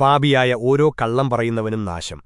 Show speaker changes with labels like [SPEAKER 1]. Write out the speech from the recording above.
[SPEAKER 1] പാപിയായ ഓരോ കള്ളം പറയുന്നവനും നാശം